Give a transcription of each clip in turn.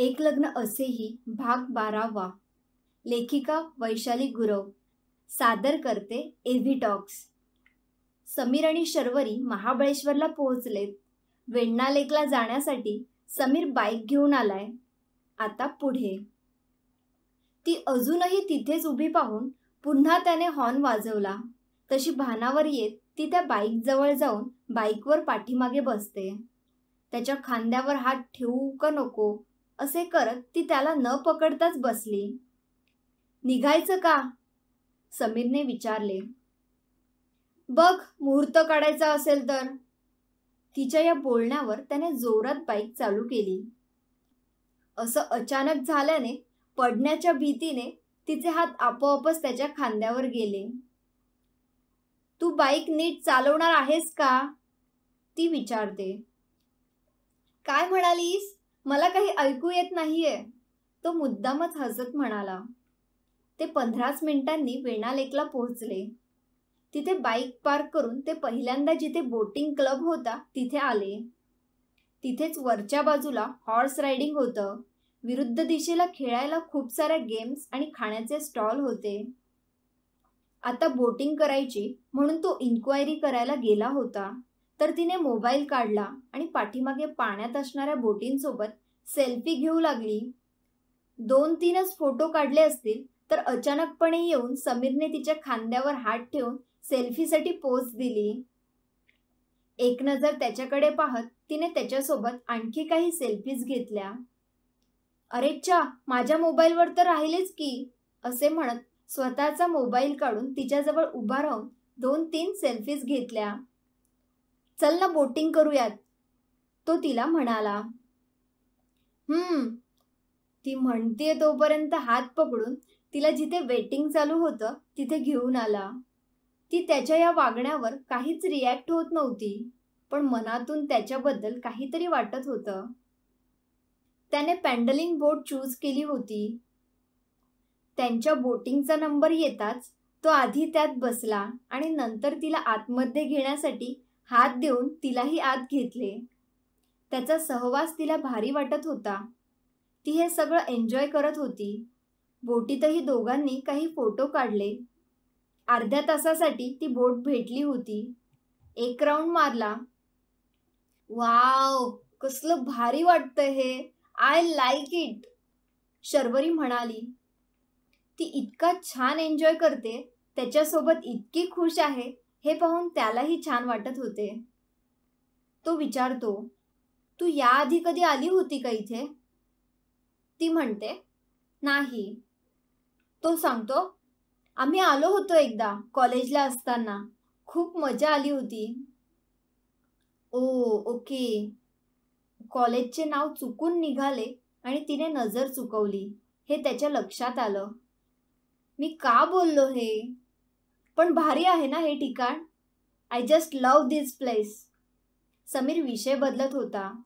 एक लग्न असेही भाग बारावा. लेखिका वैशाली गुरव. सादर करते एव्ही टॉक्स. समीर आणि शर्वरी महाबळेश्वरला पोहोचलेत. वेण्णा लेकला जाण्यासाठी समीर बाईक घेऊन आलाय. आता पुढे. ती अजूनही तिथेच उभी पाहून पुन्हा त्याने हॉर्न वाजवला. तशी भानावर येत ती त्या बाईकजवळ जाऊन बाईकवर पाठीमागे बसते. त्याच्या खांद्यावर हात ठेवू का नको? असे करत ती त्याला न पकडताच बसली. निघायचं का? समीरने विचारले. बघ मुहूर्त काढायचा असेल तर. तिच्या या बोलण्यावर त्याने जोरात बाईक चालू केली. असं अचानक झाल्याने पडण्याच्या भीतीने तिचे हात आपोआपच त्याच्या खांद्यावर गेले. तू बाईक नीट चालवणार आहेस का? ती विचारते. काय म्हणालीस? मला काही ऐकू येत नाहीये. तो मुद्दामच हसत म्हणाला. ते पंधराच मिनिटांनी वेणालेकला पोहोचले. तिथे बाईक पार्क करून ते पहिल्यांदा जिथे बोटिंग क्लब होता तिथे आले. तिथेच वरच्या बाजूला हॉर्स रायडिंग होतं. विरुद्ध दिशेला खेळायला खूप साऱ्या गेम्स आणि खाण्याचे स्टॉल होते. आता बोटिंग करायची म्हणून तो इन्क्वायरी करायला गेला होता. तर तिने मोबाईल काढला आणि पाठीमागे पाण्यात असणाऱ्या बोटींसोबत सेल्फी घेऊ लागली. दोन तीनच फोटो काढले असतील तर अचानकपणे येऊन समीरने तिच्या खांद्यावर हात ठेवून सेल्फीसाठी पोच दिली. एक नजर त्याच्याकडे पाहत तिने त्याच्यासोबत आणखी काही सेल्फीज घेतल्या. अरे अरेच्छा माझ्या मोबाईलवर तर राहिलेच की असे म्हणत स्वतःचा मोबाईल काढून तिच्याजवळ उभा राहून दोन तीन सेल्फीज घेतल्या. चल ना बोटिंग करूयात. तो तिला म्हणाला हम्म. ती म्हणतीये तोपर्यंत हात पकडून तिला जिथे वेटिंग चालू होतं तिथे घेऊन आला. ती त्याच्या या वागण्यावर काहीच रिॲक्ट होत नव्हती पण मनातून त्याच्याबद्दल काहीतरी वाटत होतं. त्याने पॅन्डलिंग बोट चूज केली होती. त्यांच्या बोटिंगचा नंबर येताच तो आधी त्यात बसला आणि नंतर तिला आतमध्ये घेण्यासाठी हात देऊन तिलाही आत घेतले. त्याचा सहवास तिला भारी वाटत होता. ती हे सगळं एन्जॉय करत होती. बोटीतही दोघांनी काही फोटो काढले. अर्ध्या तासासाठी ती बोट भेटली होती. एक राऊंड मारला. वाव कसलं भारी वाटतं हे. आय लाईक इट शर्वरी म्हणाली. ती इतका छान एन्जॉय करते. त्याच्यासोबत इतकी खुश आहे. हे पाहून त्यालाही छान वाटत होते. तो विचारतो तू याआधी कधी आली होती का इथे? ती म्हणते नाही. तो सांगतो आम्ही आलो होतो एकदा कॉलेजला असताना. खूप मजा आली होती. Oh okay. कॉलेजचे नाव चुकून निघाले आणि तिने नजर चुकवली. हे त्याच्या लक्षात आलं. मी का बोललो हे? पण भारी आहे ना हे ठिकाण? I just love this place Sameer विषय बदलत होता.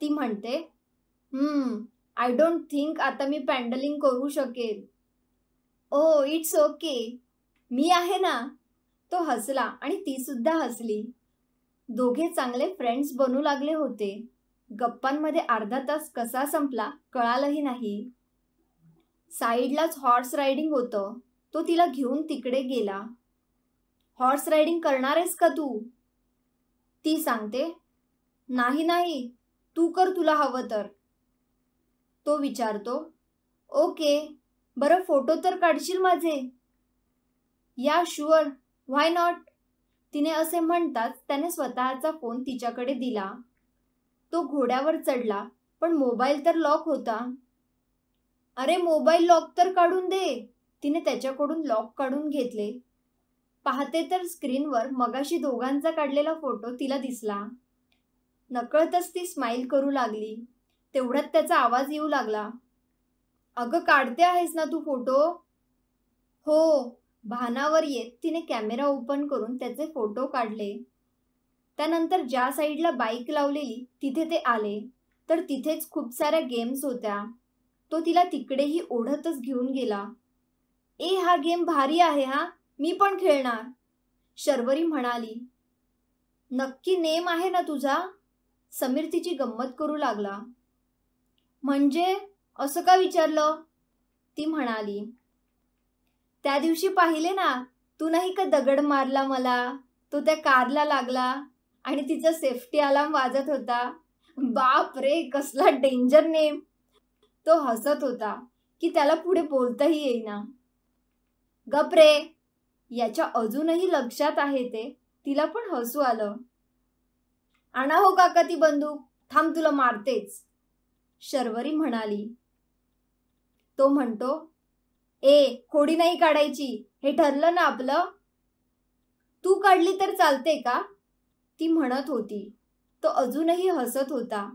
ती म्हणते हम्म आय डोंट थिंक आता मी पॅन्डलिंग करू शकेल. ओ इट्स ओके मी आहे ना. तो हसला आणि ती सुद्धा हसली. दोघे चांगले फ्रेंड्स बनू लागले होते. गप्पांमध्ये अर्धा तास कसा संपला कळालंही नाही. साईडलाच हॉर्स रायडिंग होतं. तो तिला घेऊन तिकडे गेला. हॉर्स रायडिंग करणार आहेस का तू? ती सांगते. नाही नाही तू कर तुला हवं तर. तो विचारतो. ओके बरं फोटो तर काढशील माझे. या शुअर व्हाय नॉट तिने असे म्हणताच त्याने स्वतःचा फोन तिच्याकडे दिला. तो घोड्यावर चढला पण मोबाईल तर लॉक होता. अरे मोबाईल लॉक तर काढून दे. तिने त्याच्याकडून लॉक काढून घेतले. पाहते तर स्क्रीनवर मगाशी दोघांचा काढलेला फोटो तिला दिसला. नकळतच ती स्माईल करू लागली. तेवढ्यात त्याचा आवाज येऊ लागला. अगं काढते आहेस ना तू फोटो हो. भानावर येत तिने कॅमेरा ओपन करून त्याचे फोटो काढले. त्यानंतर ज्या साईडला बाईक लावलेली तिथे ते आले. तर तिथेच खूप साऱ्या गेम्स होत्या. तो तिला तिकडेही ओढतच घेऊन गेला. ए हा गेम भारी आहे हा. मी पण खेळणार. शर्वरी म्हणाली नक्की नेम आहे ना तुझा? समीर तिची गंमत करू लागला. म्हणजे असं का विचारलं? ती म्हणाली त्या दिवशी पाहिले ना तू नाही का दगड मारला मला? तो त्या कारला लागला आणि तिचा सेफ्टी अलार्म वाजत होता. बाप रे कसला डेंजर नेम. तो हसत होता की त्याला पुढे बोलताही येईना. गपरे याच्या अजूनही लक्षात आहे ते. तिला पण हसू आलं. आणा हो काका ती बंदूक. थांब तुला मारतेच. शर्वरी म्हणाली. तो म्हणतो ए खोडी नाही काढायची. हे ठरलं ना आपलं? तू काढली तर चालते का? ती म्हणत होती. तो अजूनही हसत होता.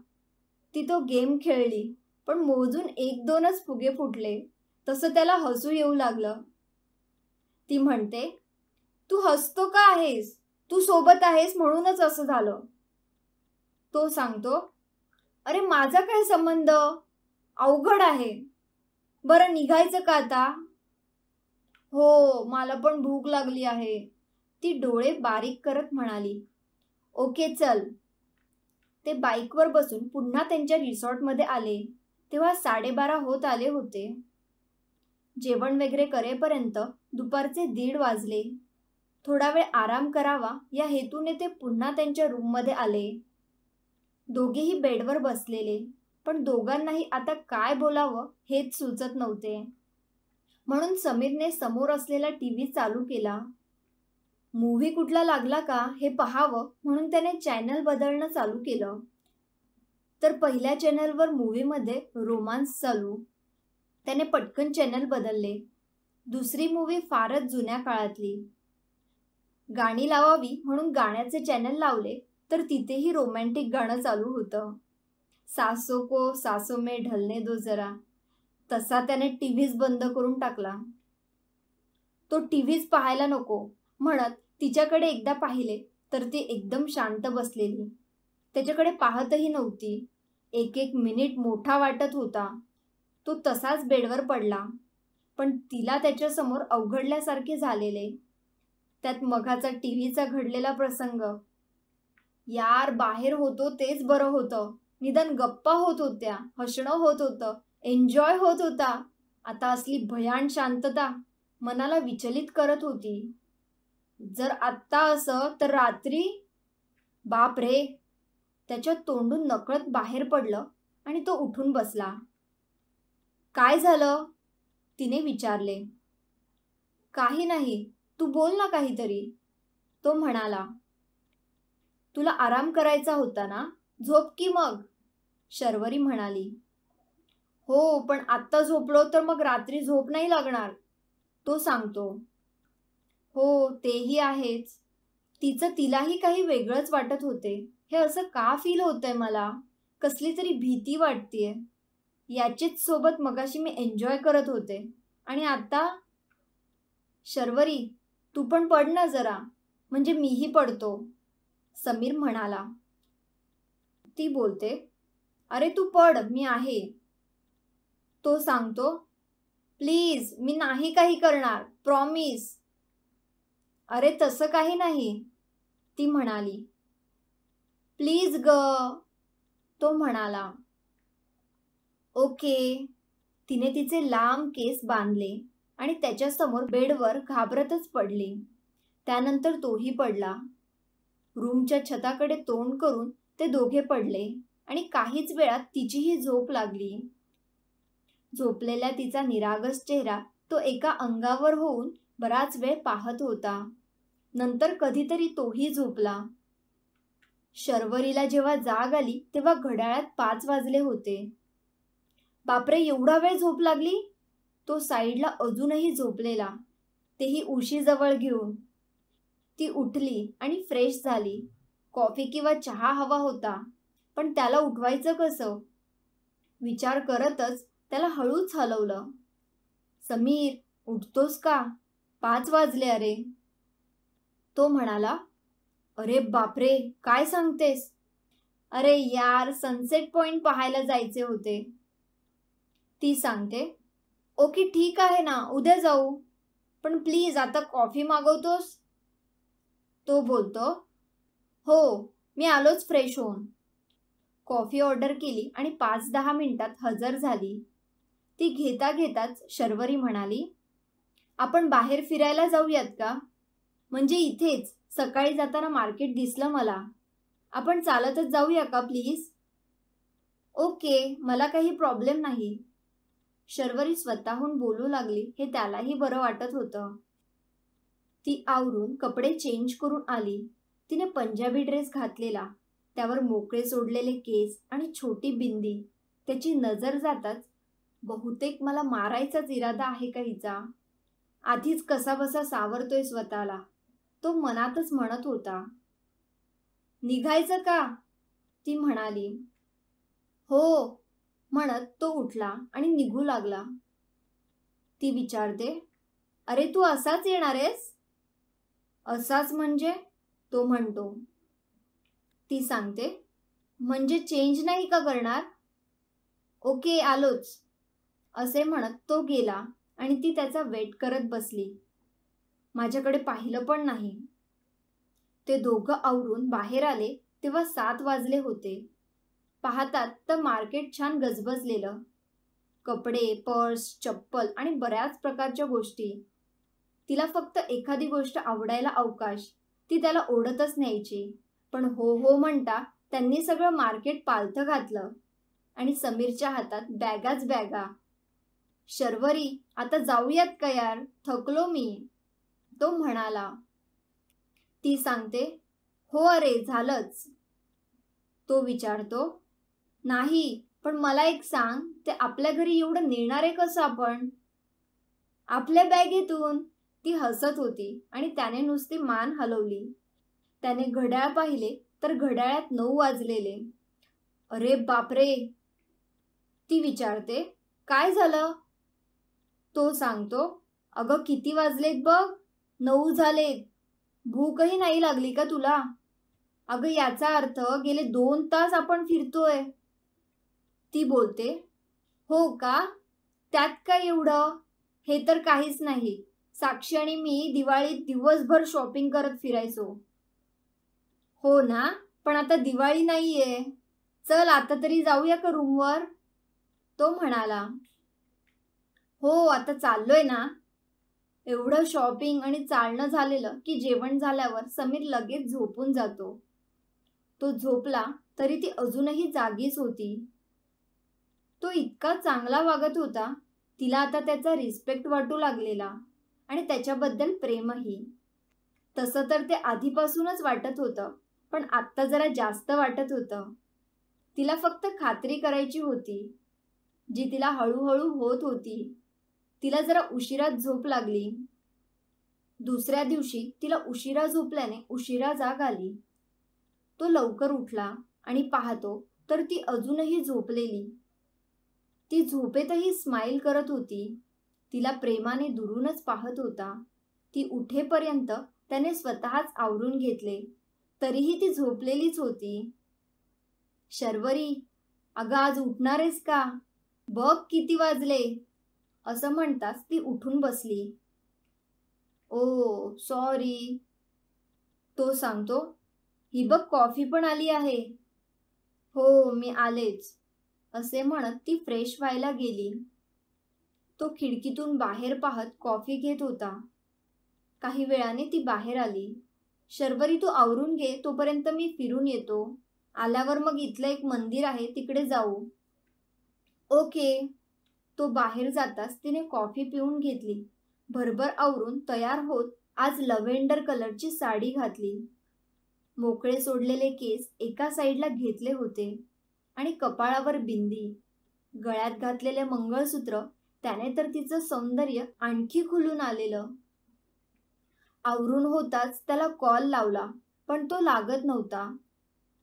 ती तो गेम खेळली पण मोजून एक दोनच फुगे फुटले. तसं त्याला हसू येऊ लागलं. ती म्हणते तू हसतो का आहेस? तू सोबत आहेस म्हणूनच असं झालं. तो सांगतो अरे माझा काय संबंध? अवघड आहे. बरं निघायचं का आता? हो मला पण भूक लागली आहे. ती डोळे बारीक करत म्हणाली ओके चल. ते बाईकवर बसून पुन्हा त्यांच्या रिसॉर्टमध्ये आले. तेव्हा साडेबारा होत आले होते. जेवण वगैरे करेपर्यंत दुपारचे दीड वाजले. थोडा वेळ आराम करावा या हेतूने ते पुन्हा त्यांच्या रूममध्ये आले. दोघेही बेडवर बसलेले पण दोघांनाही आता काय बोलावं हेच सुचत नव्हते. म्हणून समीरने समोर असलेला टी व्ही चालू केला. मूव्ही कुठला लागला का हे पहावं म्हणून त्याने चॅनल बदलणं चालू केलं. तर पहिल्या चॅनलवर मूव्हीमध्ये रोमांस चालू. त्याने पटकन चॅनल बदलले. दुसरी मूव्ही फारच जुन्या काळातली. गाणी लावावी म्हणून गाण्याचे चॅनल लावले तर तिथेही रोमॅन्टिक गाणं चालू होतं. सासो को सासो मे ढलने दो जरा. तसा त्याने टीव्हीच बंद करून टाकला. तो टीव्हीच पाहायला नको. म्हणत तिच्याकडे एकदा पाहिले तर ती एकदम शांत बसलेली. त्याच्याकडे पाहतही नव्हती. एक एक मिनिट मोठा वाटत होता. तो तसाच बेडवर पडला. पण तिला त्याच्यासमोर अवघडल्यासारखे झालेले. त्यात मघाचा टीव्हीचा घडलेला प्रसंग. यार बाहेर होतो तेच बरं होतं. निदान गप्पा होत होत्या हसणं होत होतं एन्जॉय होत होता. आता असली भयान शांतता मनाला विचलित करत होती. जर आत्ता असं तर रात्री? बाप रे! त्याच्या तोंडून नकळत बाहेर पडलं आणि तो उठून बसला. काय झालं? तिने विचारले. काही नाही तू बोल ना काहीतरी. तो म्हणाला. तुला आराम करायचा होता ना? झोप की मग? शर्वरी म्हणाली. हो पण आत्ता झोपलो तर मग रात्री झोप नाही लागणार. तो सांगतो. हो तेही आहेच. तिचं तिलाही काही वेगळंच वाटत होते. हे असं का फील होतंय मला? कसली तरी भीती वाटतीये. याचीच सोबत मगाशी मी एन्जॉय करत होते. आणि आता शर्वरी तू पण पड ना जरा. म्हणजे मीही पडतो. समीर म्हणाला. ती बोलते अरे तू पड मी आहे. तो सांगतो प्लीज मी नाही काही करणार प्रॉमिस अरे तसं काही नाही ती म्हणाली. प्लीज ग तो म्हणाला. ओके. तिने तिचे लांब केस बांधले आणि त्याच्यासमोर बेडवर घाबरतच पडली. त्यानंतर तोही पडला. रूमच्या छताकडे तोंड करून ते दोघे पडले आणि काहीच वेळात तिचीही झोप लागली. झोपलेल्या तिचा निरागस चेहरा तो एका अंगावर होऊन बराच वेळ पाहत होता. नंतर कधीतरी तोही झोपला. शर्वरीला जेव्हा जाग आली तेव्हा घड्याळात पाच वाजले होते. बापरे एवढा वेळ झोप लागली? तो साईडला अजूनही झोपलेला. तेही उशीजवळ घेऊन. ती उठली आणि फ्रेश झाली. कॉफी किंवा चहा हवा होता. पण त्याला उठवायचं कसं? विचार करतच त्याला हळूच हलवलं. समीर उठतोस का? पाच वाजले अरे. तो म्हणाला अरे बापरे काय सांगतेस? अरे यार सनसेट पॉइंट पाहायला जायचे होते. ती सांगते ओके ठीक आहे ना उद्या जाऊ. पण प्लीज आता कॉफी मागवतोस? तो बोलतो हो मी आलोच फ्रेश होऊन. कॉफी ऑर्डर केली आणि पाच दहा मिनिटात हजर झाली. ती घेता घेताच शर्वरी म्हणाली आपण बाहेर फिरायला जाऊयात का? म्हणजे इथेच सकाळी जाताना मार्केट दिसलं मला. आपण चालतच जाऊया का प्लीज? ओके मला काही प्रॉब्लेम नाही. शर्वरी स्वतःहून बोलू लागली हे त्यालाही बरं वाटत होतं. ती आवरून कपडे चेंज करून आली. तिने पंजाबी ड्रेस घातलेला. त्यावर मोकळे सोडलेले केस आणि छोटी बिंदी. त्याची नजर जाताच बहुतेक मला मारायचाच इरादा आहे का हिचा? आधीच कसा बसा सावरतोय स्वतःला. तो मनातच म्हणत होता. निघायचं का? ती म्हणाली. हो म्हणत तो उठला आणि निघू लागला. ती विचारते अरे तू असाच येणार आहेस? असाच म्हणजे? तो म्हणतो. ती सांगते म्हणजे चेंज नाही का करणार? ओके आलोच. असे म्हणत तो गेला आणि ती त्याचा वेट करत बसली. माझ्याकडे पाहिलं पण नाही. ते दोघं आवरून बाहेर आले तेव्हा सात वाजले होते. पाहतात तर मार्केट छान गजबजलेलं. कपडे पर्स चप्पल आणि बऱ्याच प्रकारच्या गोष्टी. तिला फक्त एखादी गोष्ट आवडायला अवकाश ती त्याला ओढतच न्यायची. पण हो हो म्हणता त्यांनी सगळं मार्केट पालथं घातलं. आणि समीरच्या हातात बॅगाच बॅगा. शर्वरी आता जाऊयात का यार? थकलो मी. तो म्हणाला. ती सांगते हो अरे झालंच. तो विचारतो नाही पण मला एक सांग ते आपल्या घरी एवढं नेणार आहे कसं आपण? आपल्या बॅगेतून ती हसत होती आणि त्याने नुसती मान हलवली. त्याने घड्याळ पाहिले तर घड्याळात नऊ वाजलेले. अरे बापरे! ती विचारते काय झालं? तो सांगतो अगं किती वाजलेत बघ नऊ झालेत. भूकही नाही लागली का तुला? अगं याचा अर्थ गेले दोन तास आपण फिरतोय. ती बोलते हो का? त्यात काय एवढं? हे तर काहीच नाही. साक्षी आणि मी दिवाळीत दिवसभर शॉपिंग करत फिरायचो. हो ना? पण आता दिवाळी नाहीये. चल आता तरी जाऊया का रूमवर तो म्हणाला. हो आता चाललोय ना. एवढं शॉपिंग आणि चालणं झालेलं की जेवण झाल्यावर समीर लगेच झोपून जातो. तो झोपला तरी ती अजूनही जागीच होती. तो इतका चांगला वागत होता तिला आता त्याचा रिस्पेक्ट वाटू लागलेला आणि त्याच्याबद्दल प्रेमही. तसं तर ते आधीपासूनच वाटत होतं पण आत्ता जरा जास्त वाटत होतं. तिला फक्त खात्री करायची होती जी तिला हळूहळू होत होती. तिला जरा उशिरात झोप लागली. दुसऱ्या दिवशी तिला उशिरा झोपल्याने उशिरा जाग आली. तो लवकर उठला आणि पाहतो तर ती अजूनही झोपलेली. ती झोपेतही स्माईल करत होती. तिला प्रेमाने दुरूनच पाहत होता. ती उठेपर्यंत त्याने स्वतःच आवरून घेतले. तरीही ती झोपलेलीच होती. शर्वरी अगं आज उठणारेस का? बघ किती वाजले. असं म्हणताच ती उठून बसली. Oh sorry. तो सांगतो ही बघ कॉफी पण आली आहे. हो मी आलेच. असे म्हणत ती फ्रेश व्हायला गेली. तो खिडकीतून बाहेर पाहत कॉफी घेत होता. काही वेळाने ती बाहेर आली. शर्वरी तू आवरून घे तोपर्यंत मी फिरून येतो. आल्यावर मग इथलं एक मंदिर आहे तिकडे जाऊ. ओके. तो बाहेर जाताच तिने कॉफी पिऊन घेतली. भरभर आवरून तयार होत आज लव्हेंडर कलरची साडी घातली. मोकळे सोडलेले केस एका साईडला घेतले होते. आणि कपाळावर बिंदी. गळ्यात घातलेले मंगळसूत्र त्याने तर तिचं सौंदर्य आणखी खुलून आलेलं. आवरून होताच त्याला कॉल लावला पण तो लागत नव्हता.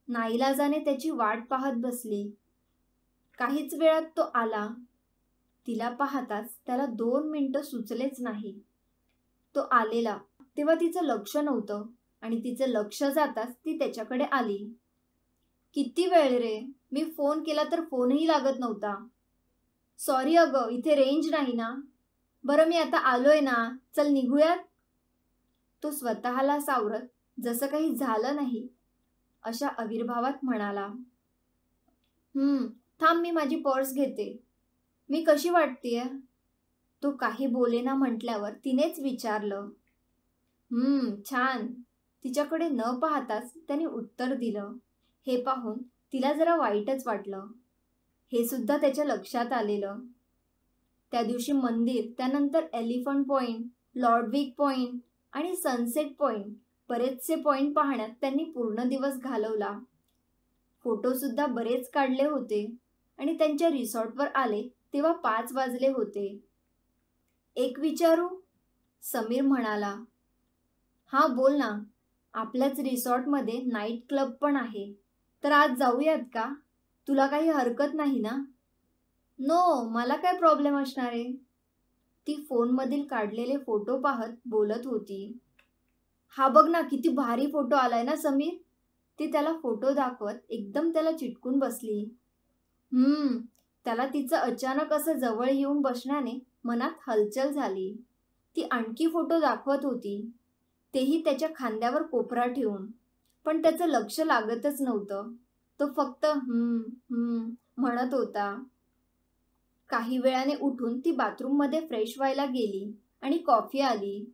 नाईलाजाने त्याची वाट पाहत बसली. काहीच वेळात तो आला. तिला पाहताच त्याला दोन मिनिटं सुचलेच नाही. तो आलेला तेव्हा तिचं लक्ष नव्हतं आणि तिचं लक्ष जाताच ती त्याच्याकडे आली. किती वेळ रे? मी फोन केला तर फोनही लागत नव्हता. सॉरी अगं इथे रेंज नाही ना. बरं मी आता आलोय ना. चल निघूयात? तो स्वतःला सावरत जसं काही झालं नाही अशा आविर्भावात म्हणाला. हम्म थांब मी माझी पर्स घेते. मी कशी वाटतेय? तो काही बोलेना म्हटल्यावर तिनेच विचारलं. हम्म छान. तिच्याकडे न पाहताच त्याने उत्तर दिलं. हे पाहून तिला जरा वाईटच वाटलं. हे सुद्धा त्याच्या लक्षात आलेलं. त्या दिवशी मंदिर त्यानंतर एलिफंट पॉइंट लॉर्डविक पॉइंट आणि सनसेट पॉइंट बरेचसे पॉइंट पाहण्यात त्यांनी पूर्ण दिवस घालवला. फोटोसुद्धा बरेच काढले होते आणि त्यांच्या रिसॉर्टवर आले तेव्हा पाच वाजले होते. एक विचारू? समीर म्हणाला. हा बोल ना. आपल्याच रिसॉर्टमध्ये नाईट क्लब पण आहे. तर आज जाऊयात का? तुला काही हरकत नाही ना? नो मला काय प्रॉब्लेम असणार आहे? ती फोनमधील काढलेले फोटो पाहत बोलत होती. हा बघ ना किती भारी फोटो आलाय ना समीर? ती त्याला फोटो दाखवत एकदम त्याला चिटकून बसली. हम्म त्याला तिचं अचानक असं जवळ येऊन बसण्याने मनात हलचल झाली. ती आणखी फोटो दाखवत होती. तेही त्याच्या खांद्यावर कोपरा ठेवून. पण त्याचं लक्ष लागतच नव्हतं. तो फक्त हम्म हम्म म्हणत होता. काही वेळाने उठून ती बाथरूममध्ये फ्रेश व्हायला गेली आणि कॉफी आली.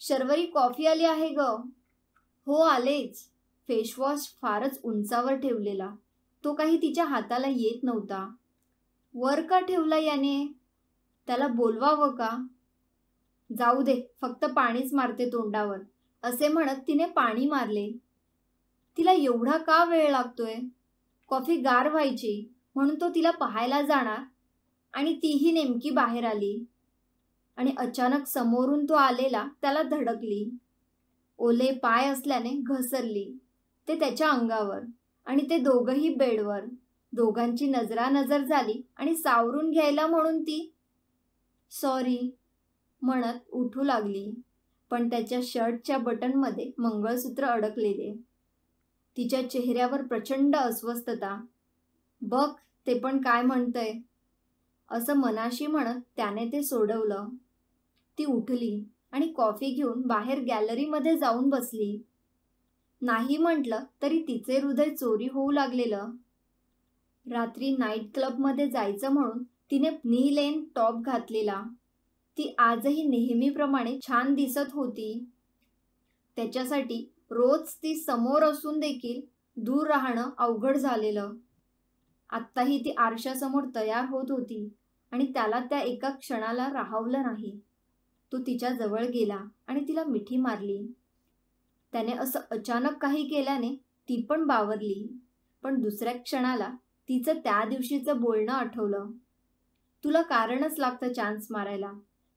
शर्वरी कॉफी आली आहे ग. हो आलेच. फेसवॉश फारच उंचावर ठेवलेला. तो काही तिच्या हाताला येत नव्हता. वर का ठेवला याने? त्याला बोलवावं का? जाऊ दे फक्त पाणीच मारते तोंडावर. असे म्हणत तिने पाणी मारले. तिला एवढा का वेळ लागतोय? कॉफी गार व्हायची म्हणून तो तिला पाहायला जाणार. आणि तीही नेमकी बाहेर आली. आणि अचानक समोरून तो आलेला त्याला धडकली. ओले पाय असल्याने घसरली. ते त्याच्या अंगावर आणि ते दोघंही बेडवर. दोघांची नजरानजर झाली आणि सावरून घ्यायला म्हणून ती सॉरी म्हणत उठू लागली. पण त्याच्या शर्टच्या बटनमध्ये मंगळसूत्र अडकलेले. तिच्या चेहऱ्यावर प्रचंड अस्वस्थता. बघ ते पण काय म्हणतंय? असं मनाशी म्हणत त्याने ते सोडवलं. ती उठली आणि कॉफी घेऊन बाहेर गॅलरीमध्ये जाऊन बसली. नाही म्हटलं तरी तिचे हृदय चोरी होऊ लागलेलं. रात्री नाईट क्लबमध्ये जायचं म्हणून तिने नी लेन टॉप घातलेला. ती आजही नेहमीप्रमाणे छान दिसत होती. त्याच्यासाठी रोज ती समोर असून देखील दूर राहणं अवघड झालेलं. आत्ताही ती आरशासमोर तयार होत होती आणि त्याला त्या एका क्षणाला राहवलं नाही. तो तिच्या जवळ गेला आणि तिला मिठी मारली. त्याने असं अचानक काही केल्याने ती पण बावरली. पण दुसऱ्या क्षणाला तिचं त्या दिवशीचं बोलणं आठवलं. तुला कारणच लागतं चान्स मारायला.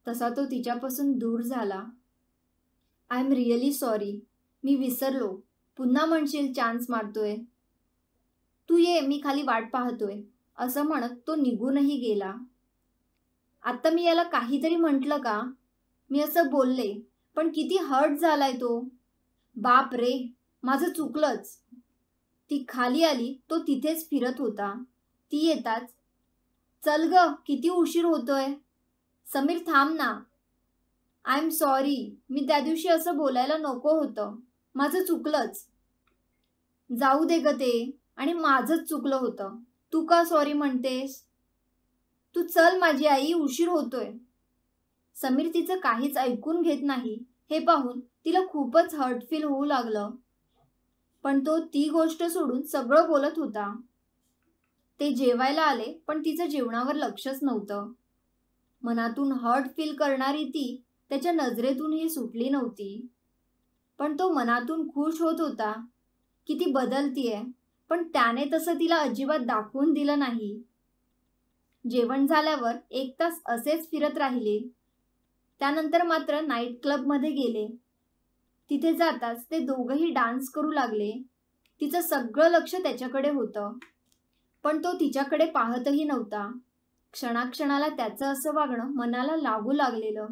तसा तो तिच्यापासून दूर झाला. I am really sorry. मी विसरलो. पुन्हा म्हणशील चान्स मारतोय. तू ये मी खाली वाट पाहतोय. असं म्हणत तो निघूनही गेला. आता मी याला काहीतरी म्हटलं का? मी असं बोलले पण किती हर्ट झालाय तो. बाप रे माझं चुकलंच. ती खाली आली तो तिथेच फिरत होता. ती येताच चल ग किती उशीर होतोय. समीर थांब ना. आय एम सॉरी मी त्या दिवशी असं बोलायला नको होतं. माझं चुकलंच. जाऊ दे ग ते. आणि माझंच चुकलं होतं. तू का सॉरी म्हणतेस? तू चल माझी आई उशीर होतोय. समीर तिचं काहीच ऐकून घेत नाही. हे पाहून तिला खूपच हर्ट फील होऊ लागलं. पण तो ती गोष्ट सोडून सगळं बोलत होता. ते जेवायला आले पण तिचं जेवणावर लक्षच नव्हतं. मनातून हर्ट फील करणारी ती त्याच्या नजरेतून ही सुटली नव्हती. पण तो मनातून खुश होत होता. की ती बदलतीये. पण त्याने तसं तिला अजिबात दाखवून दिलं नाही. जेवण झाल्यावर एक तास असेच फिरत राहिले. त्यानंतर मात्र नाईट क्लबमध्ये गेले. तिथे जाताच ते दोघही डान्स करू लागले. तिचं सगळं लक्ष त्याच्याकडे होतं. पण तो तिच्याकडे पाहतही नव्हता. क्षणाक्षणाला त्याचं असं वागणं मनाला लागू लागलेलं.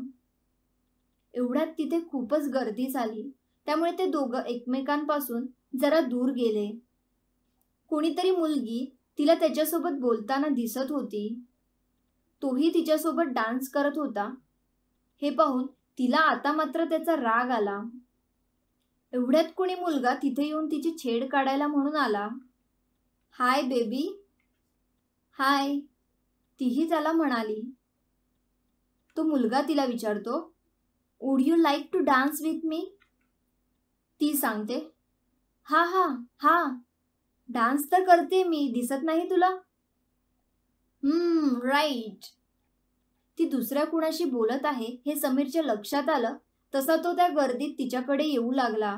एवढ्यात तिथे खूपच गर्दी झाली. त्यामुळे ते दोघं एकमेकांपासून जरा दूर गेले. कोणीतरी मुलगी तिला त्याच्यासोबत बोलताना दिसत होती. तोही तिच्यासोबत डान्स करत होता. हे पाहून तिला आता मात्र त्याचा राग आला. एवढ्यात कोणी मुलगा तिथे येऊन तिची छेड काढायला म्हणून आला. Hi baby. हाय. तीही त्याला म्हणाली. तो मुलगा तिला विचारतो would you like to dance with me ती सांगते हा हा हा डान्स तर करते मी दिसत नाही तुला? हम्म राईट ती दुसऱ्या कुणाशी बोलत आहे हे समीरच्या लक्षात आलं तसा तो त्या गर्दीत तिच्याकडे येऊ लागला.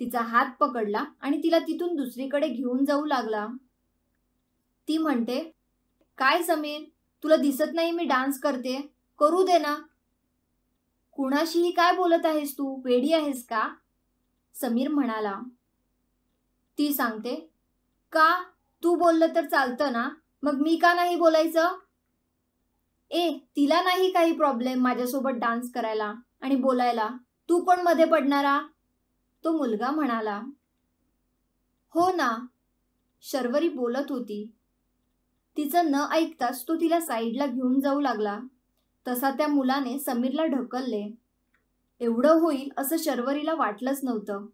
तिचा हात पकडला आणि तिला तिथून दुसरीकडे घेऊन जाऊ लागला. ती म्हणते काय समीर तुला दिसत नाही मी डान्स करते करू दे ना. कुणाशीही काय बोलत आहेस तू वेडी आहेस का? समीर म्हणाला ती सांगते का तू बोललं तर चालतं ना? मग मी का नाही बोलायचं? ए तिला नाही काही प्रॉब्लेम माझ्यासोबत डान्स करायला आणि बोलायला. तू पण मध्ये पडणारा? तो मुलगा म्हणाला हो ना. शर्वरी बोलत होती. तिचं न ऐकताच तो तिला साईडला घेऊन जाऊ लागला. तसा त्या मुलाने समीरला ढकलले. एवढं होईल असं शर्वरीला वाटलंच नव्हतं.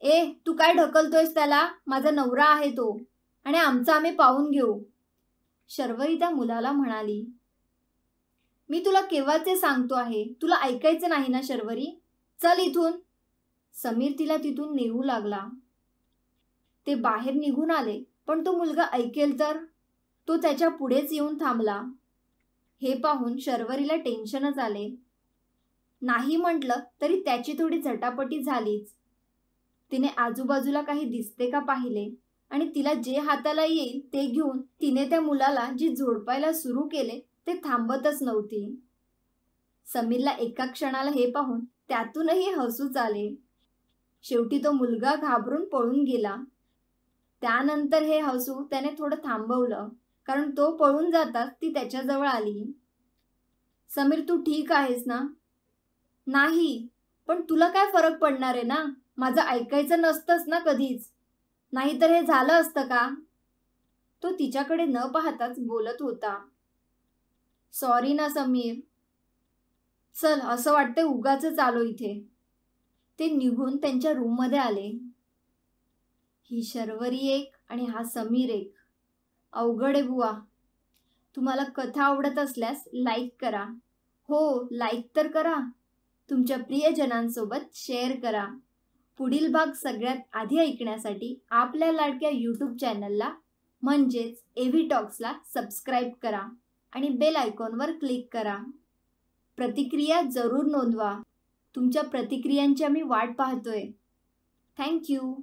ए तू काय ढकलतोयस त्याला? माझा नवरा आहे तो. आणि आमचा आम्ही पाहून घेऊ. शर्वरी त्या मुलाला म्हणाली मी तुला केव्हाचे सांगतो आहे? तुला ऐकायचं नाही ना शर्वरी? चल इथून. समीर तिला तिथून नेऊ लागला. ते बाहेर निघून आले पण तो मुलगा ऐकेल तर? तो त्याच्या पुढेच येऊन थांबला. हे पाहून शर्वरीला टेन्शनच आले. नाही म्हटलं तरी त्याची थोडी झटापटी झालीच. तिने आजूबाजूला काही दिसते का पाहिले आणि तिला जे हाताला येईल ते घेऊन तिने त्या मुलाला जी झोडपायला सुरू केले ते थांबतच नव्हती. समीरला एका क्षणाला हे पाहून त्यातूनही हसूच आले. शेवटी तो मुलगा घाबरून पळून गेला. त्यानंतर हे हसू त्याने थोडं थांबवलं कारण तो पळून जाताच ती त्याच्याजवळ आली. समीर तू ठीक आहेस ना? नाही पण तुला काय फरक पडणार आहे ना? माझं ऐकायचं नसतंच ना कधीच. नाहीतर हे झालं असतं का? तो तिच्याकडे न पाहताच बोलत होता. सॉरी ना समीर. चल असं वाटतंय उगाच आलो इथे. ते निघून त्यांच्या रूममध्ये आले. ही शर्वरी एक आणि हा समीर एक. अवघड आहे बुवा. तुम्हाला कथा आवडत असल्यास लाईक करा. हो लाईक तर करा. तुमच्या प्रियजनांसोबत शेअर करा. पुढील भाग सगळ्यात आधी ऐकण्यासाठी आपल्या लाडक्या यूट्यूब चॅनलला म्हणजेच एव्ही टॉक्सला सबस्क्राईब करा आणि बेल आयकॉनवर क्लिक करा. प्रतिक्रिया जरूर नोंदवा. तुमच्या प्रतिक्रियांची आम्ही वाट पाहतोय. थँक्यू